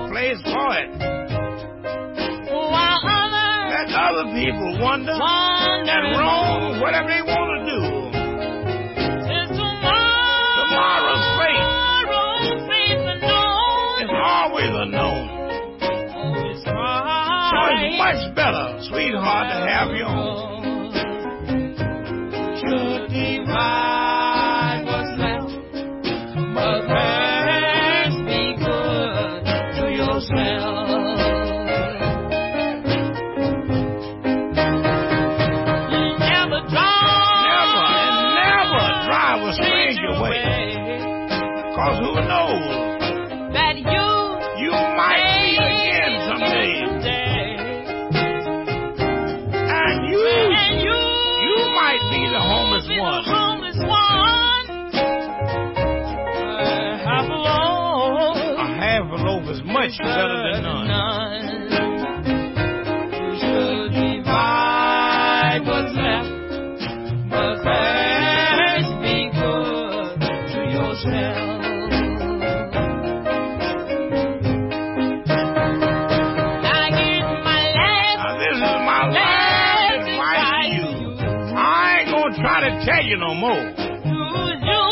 home. home. That's the place for it. while others Let other people wonder wander and roam whatever they want to do. Tomorrow, Tomorrow's fate. tomorrow's fate unknown. It's always unknown. Oh, it's So it's much better, sweetheart, to have your own. Much better than none. You should divide what's left, but thanks be good to yourself. Now here's my last Now this is my last advice to you. I ain't gonna try to tell you no more. you.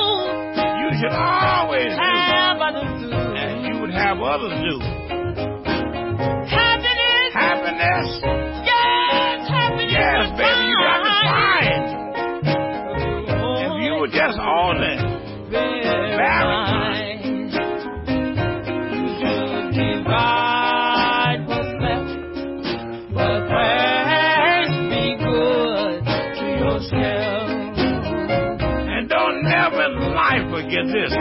You should always do Have others do. as you would have others do. Happiness, yes, happiness. yes, baby, you got to find. If you would just own it. Valentine. You should divide what's left, but thanks be good to yourself. And don't never in life forget this.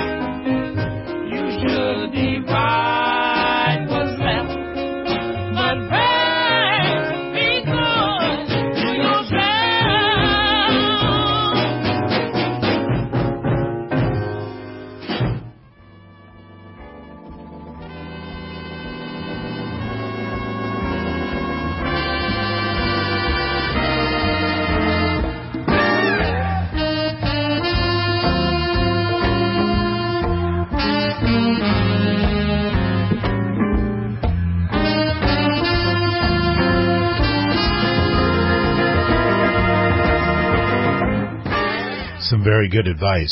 Some very good advice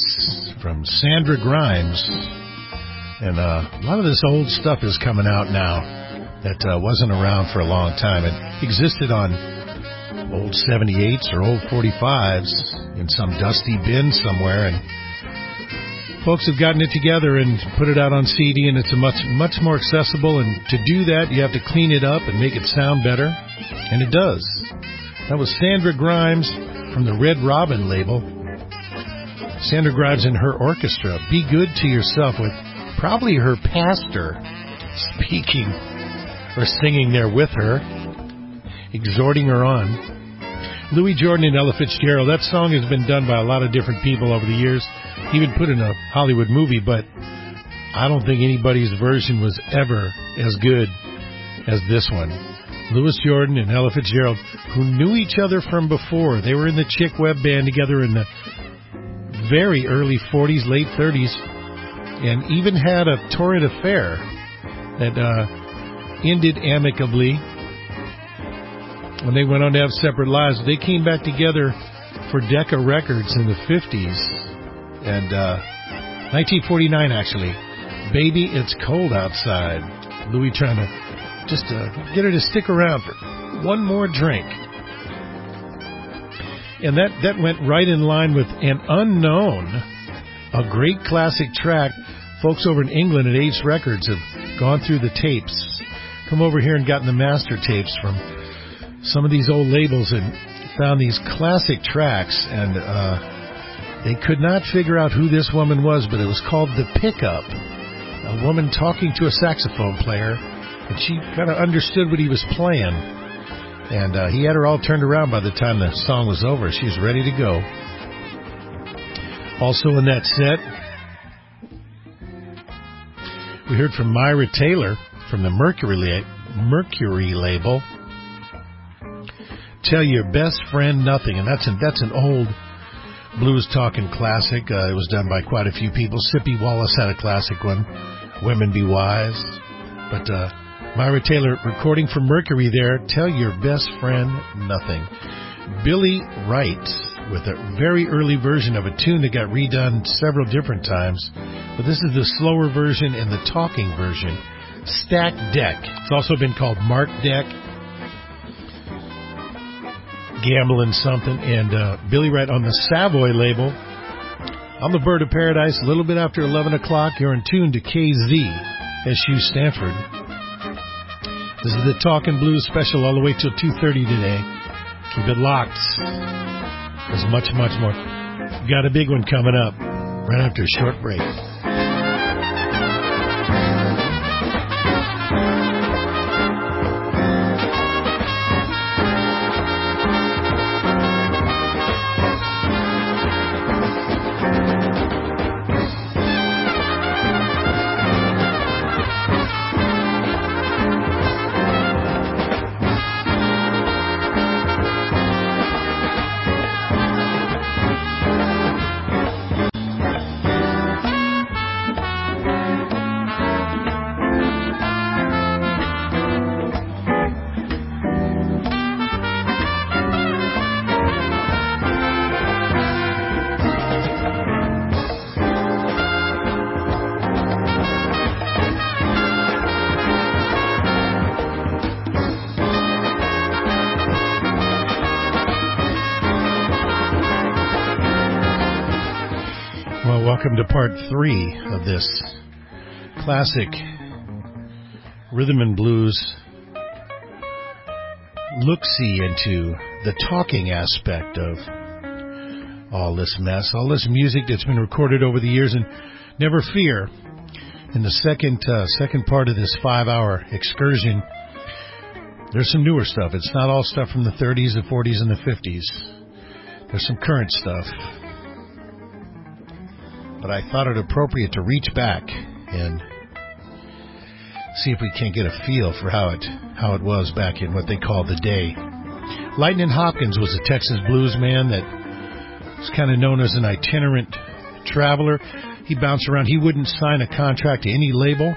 from Sandra Grimes. And uh, a lot of this old stuff is coming out now that uh, wasn't around for a long time. It existed on old 78s or old 45s in some dusty bin somewhere. And folks have gotten it together and put it out on CD, and it's a much, much more accessible. And to do that, you have to clean it up and make it sound better. And it does. That was Sandra Grimes from the Red Robin label. Sandra Grimes and her orchestra. Be good to yourself with probably her pastor speaking or singing there with her, exhorting her on. Louis Jordan and Ella Fitzgerald. That song has been done by a lot of different people over the years, even put in a Hollywood movie, but I don't think anybody's version was ever as good as this one. Louis Jordan and Ella Fitzgerald, who knew each other from before. They were in the Chick Webb band together in the very early 40s, late 30s, and even had a torrid affair that uh, ended amicably when they went on to have separate lives. They came back together for Decca Records in the 50s, and uh, 1949 actually. Baby, it's cold outside. Louis trying to just uh, get her to stick around for one more drink and that that went right in line with an unknown, a great classic track. Folks over in England at Ace Records have gone through the tapes, come over here and gotten the master tapes from some of these old labels and found these classic tracks, and uh, they could not figure out who this woman was, but it was called The Pickup. A woman talking to a saxophone player, and she kind of understood what he was playing. And uh, he had her all turned around by the time the song was over. She was ready to go. Also in that set, we heard from Myra Taylor from the Mercury, la- Mercury label. Tell your best friend nothing, and that's an, that's an old blues talking classic. Uh, it was done by quite a few people. Sippie Wallace had a classic one, "Women Be Wise," but uh, Myra Taylor recording from Mercury there. Tell your best friend nothing. Billy Wright with a very early version of a tune that got redone several different times, but this is the slower version and the talking version. Stack Deck. It's also been called Mark Deck gambling something. And uh, Billy Wright on the Savoy label. I'm the Bird of Paradise. A little bit after 11 o'clock, you're in tune to KZ SU Stanford. This is the Talking Blues special all the way till 2:30 today. Keep it locked. There's much, much more. We've got a big one coming up right after a short break. Welcome to part three of this classic rhythm and blues look see into the talking aspect of all this mess, all this music that's been recorded over the years. And never fear, in the second uh, second part of this five hour excursion, there's some newer stuff. It's not all stuff from the 30s, the 40s, and the 50s. There's some current stuff but I thought it appropriate to reach back and see if we can't get a feel for how it how it was back in what they called the day. Lightning Hopkins was a Texas blues man that was kind of known as an itinerant traveler. He bounced around. He wouldn't sign a contract to any label.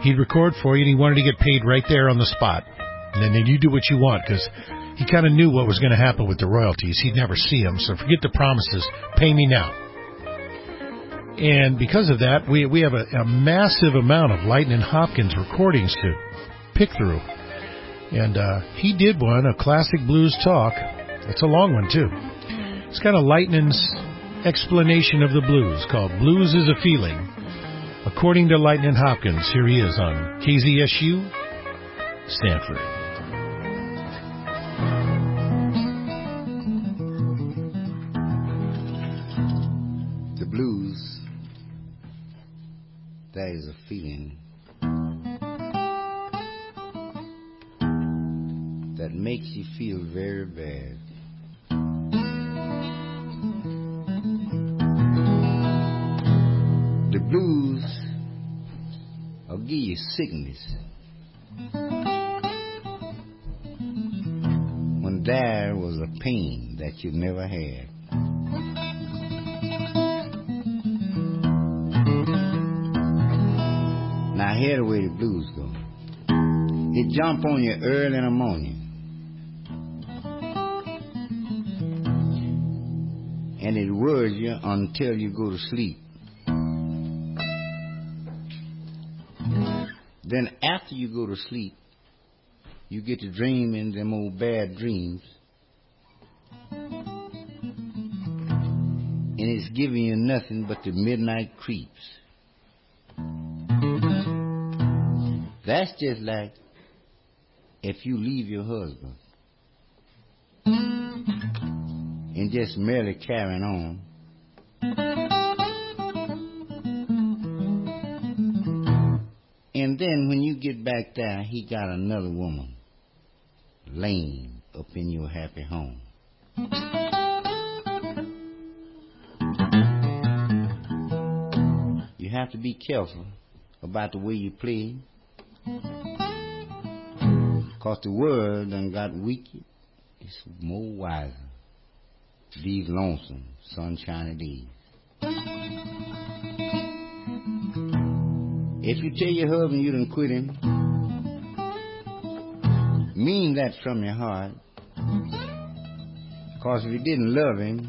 He'd record for you, and he wanted to get paid right there on the spot. And then you do what you want because he kind of knew what was going to happen with the royalties. He'd never see them, so forget the promises. Pay me now. And because of that, we we have a, a massive amount of Lightning Hopkins recordings to pick through. And uh, he did one, a classic blues talk. It's a long one too. It's kind of Lightning's explanation of the blues, called "Blues Is a Feeling." According to Lightning Hopkins, here he is on KZSU, Stanford. There was a pain that you never had. Now here the way the blues go. It jump on you early in the morning. And it worries you until you go to sleep. Then after you go to sleep, you get to dreaming them old bad dreams. And it's giving you nothing but the midnight creeps. That's just like if you leave your husband and just merely carrying on. And then when you get back there, he got another woman laying up in your happy home. You have to be careful about the way you play. Cause the world done got wicked. It's more wiser. These lonesome, sunshiny days. If you tell your husband you done quit him, mean that from your heart. Cause if you didn't love him,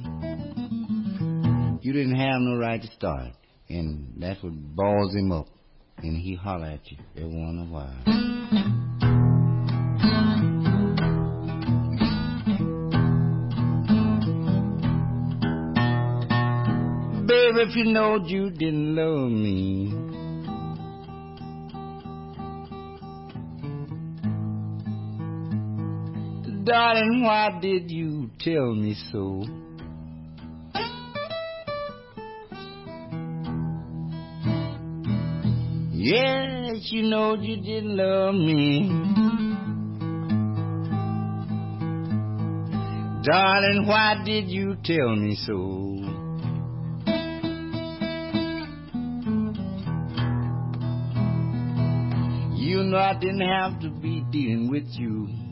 you didn't have no right to start. And that's what balls him up. And he holler at you every once in a while. If you knowed you didn't love me. Darling, why did you tell me so? Yes, you know you didn't love me. Darling, why did you tell me so? You know I didn't have to be dealing with you.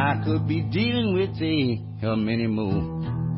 I could be dealing with a, a many more.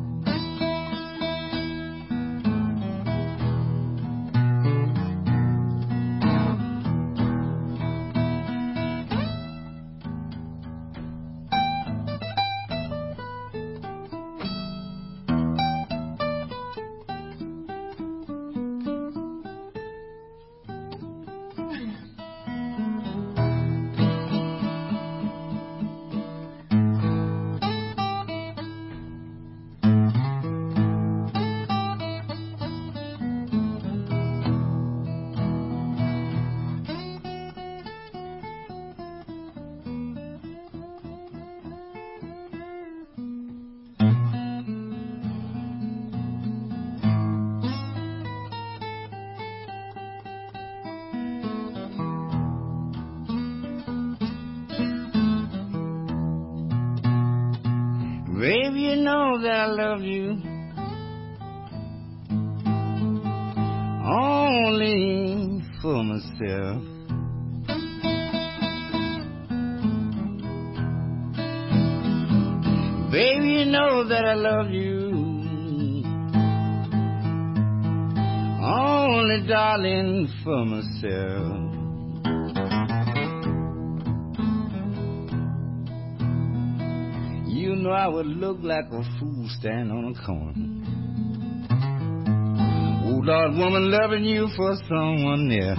Baby, you know that I love you. Only for myself. Baby, you know that I love you. Only, darling, for myself. Know I would look like a fool standing on a corner. Mm. Oh, Lord, woman, loving you for someone there.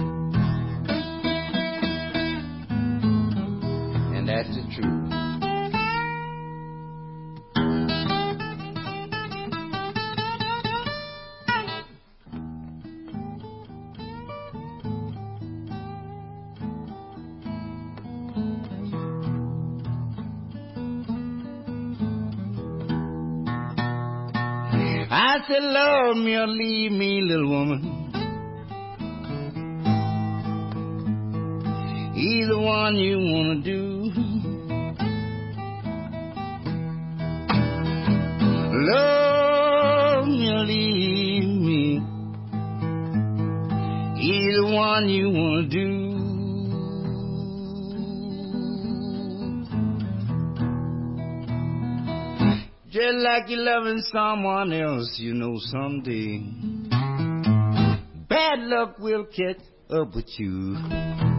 I said, love me or leave me, little woman. Either one you wanna do. Like you're loving someone else, you know someday. Bad luck will catch up with you.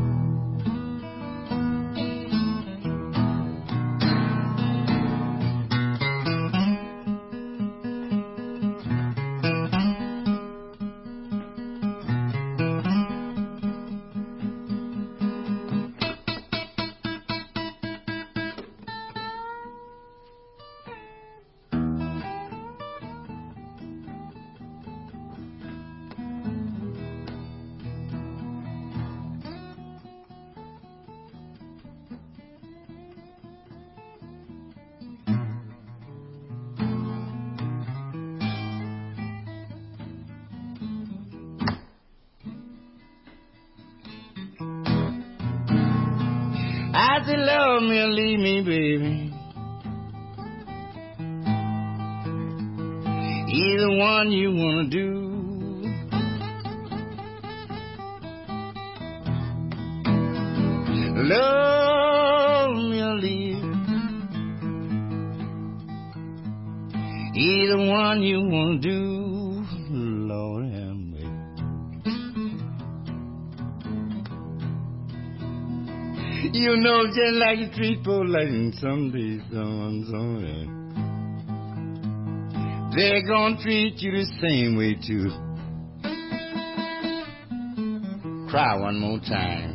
and leave me, baby. Either one you wanna do. Love me or leave. Either one you wanna do. You know, just like you treat poor like someday, someone, somewhere. They're gonna treat you the same way too. Cry one more time.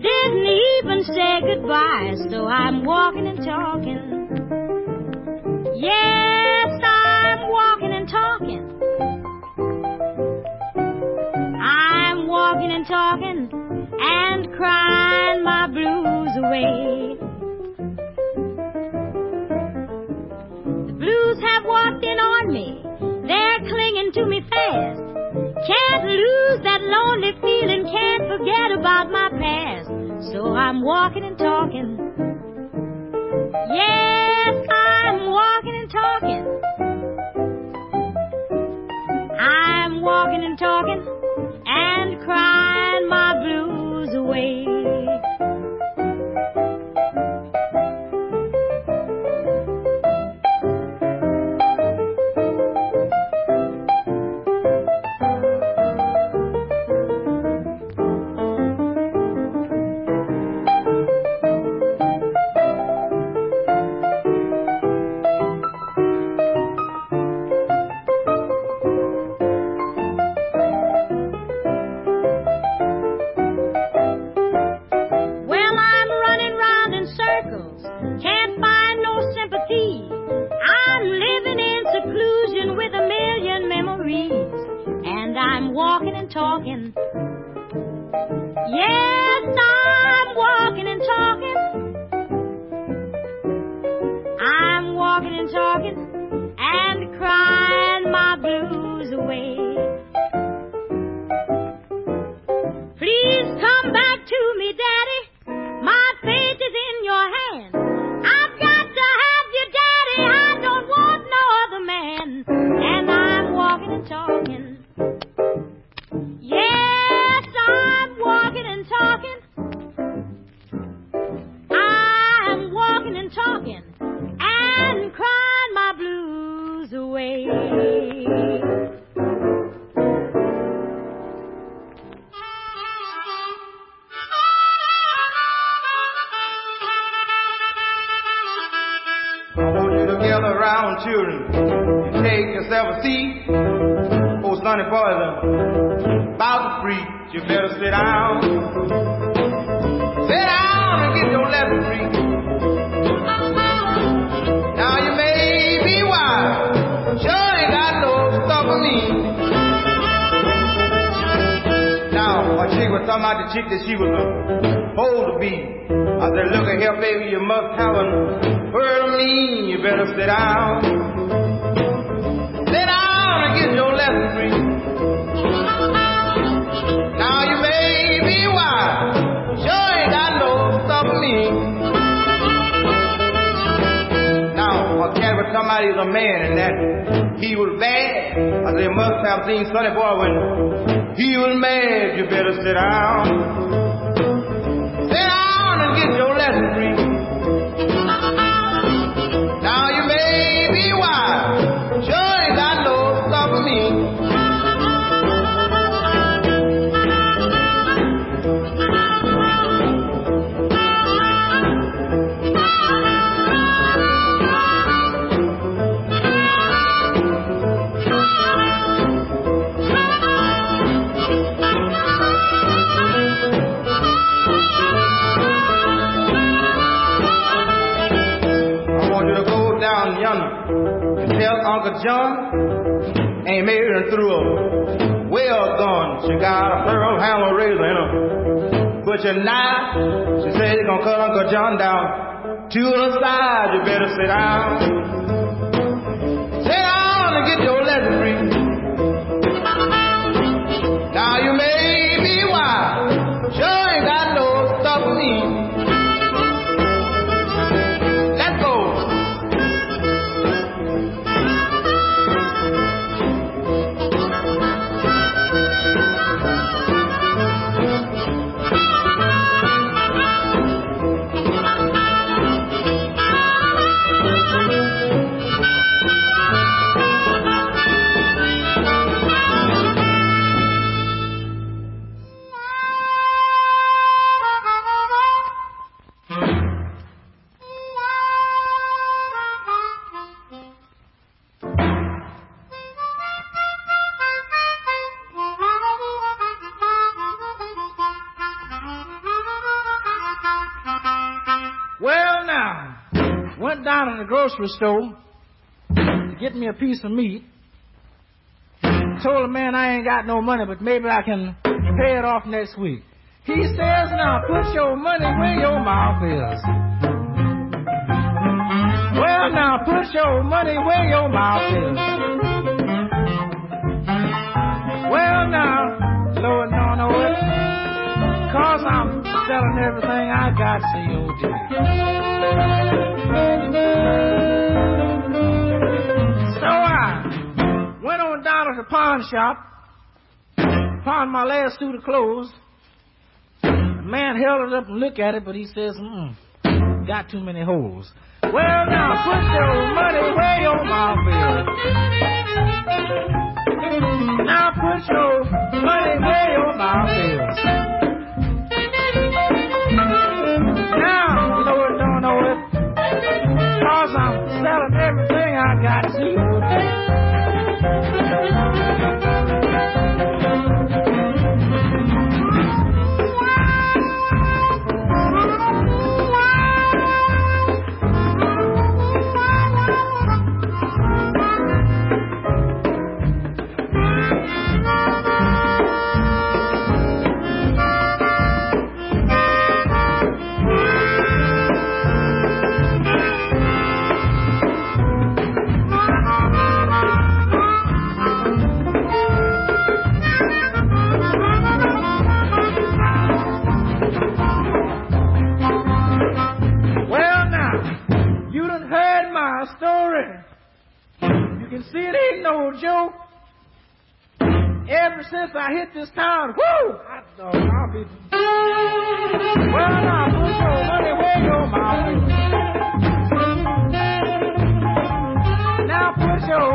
Didn't even say goodbye. So I'm walking and talking. Yes, I'm walking and talking. I'm walking and talking and crying my blues away. The blues have walked in on me. They're clinging to me fast. Can't lose that lonely feeling, can't forget about my past. So I'm walking and talking. Yes, I'm walking and talking. I'm walking and talking and crying my blues away. The chick that she was supposed to be. I said, look at here, baby, you must have a word of me. You better sit down. Sit down and get your lesson free. Now you may be wise, sure ain't got no stuff me. Now, a cat was talking about a man and that he was bad. I said, must have seen Sonny Boy when he was mad. You better sit down. She said you're gonna cut Uncle John down to the side. You better sit down. Grocery store to get me a piece of meat. Told the man I ain't got no money, but maybe I can pay it off next week. He says, now put your money where your mouth is. Well, now put your money where your mouth is. Well, now, Lord, no, no, it. Cause I'm selling everything I got COD. So pawn shop, pawned my last suit of clothes. The man held it up and looked at it, but he says, mm, got too many holes. Well, now put your money where your mouth is. Now put your money where your mouth is. Can see it ain't no joke. Ever since I hit this town, whoo! I thought I'll be. Well, now, put your money where your mouth is. Now, put your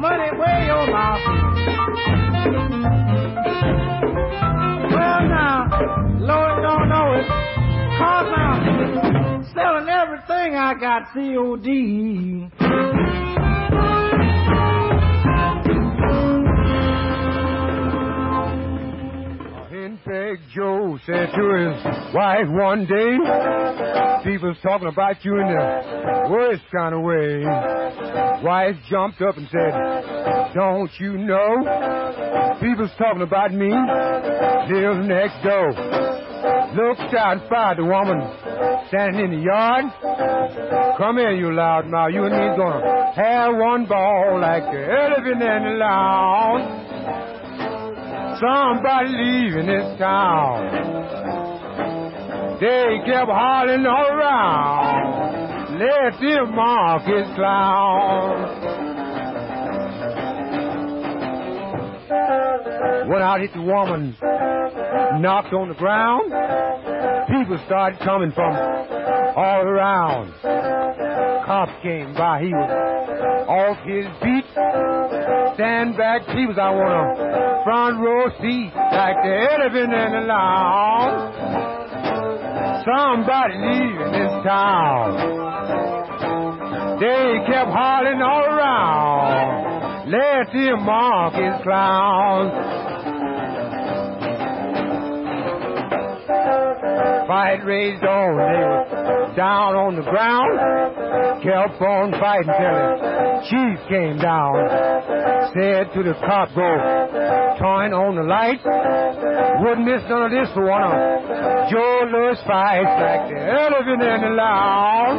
money where your mouth is. Well, now, Lord don't know it. Cause I'm selling everything I got COD. Henpeck Joe said to his wife one day, people's talking about you in the worst kind of way. Wife jumped up and said, don't you know? People's talking about me. Lives next door. Looked out and the woman standing in the yard. Come here, you loud mouth. You and me's gonna have one ball like the elephant in the lawn. Somebody leaving this town. They kept hollering around. Let them Marcus clown. Went out, hit the woman, knocked on the ground. People started coming from all around. Cops came by, he was off his beat. Stand back, he was, I want a front row seat, like the elephant in the lawn. Somebody leaving this town. They kept hollering all around. Let them Marcus clowns. Fight raged on, they were down on the ground. Kept on fighting till the chief came down. Said to the cop, go turn on the light. Wouldn't miss none of this for one of Joe Louis fights like the elephant in the loud.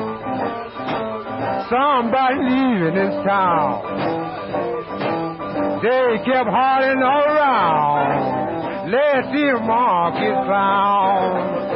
Somebody leaving this town. They kept hollering around. Let the market found.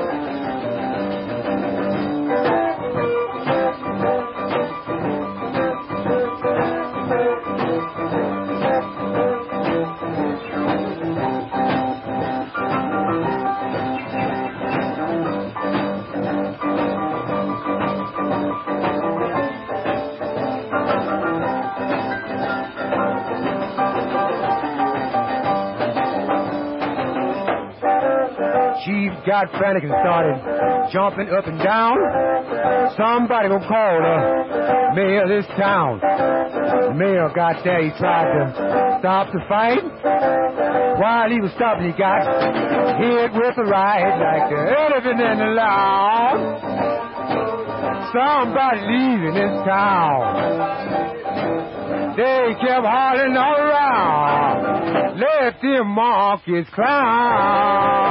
Got frantic and started jumping up and down. Somebody gonna call the mayor of this town. The mayor got there, he tried to stop the fight. While he was stopping, he got hit with a ride like the elephant in the loud. Somebody leaving this town. They kept hollering around. Let them markets clown.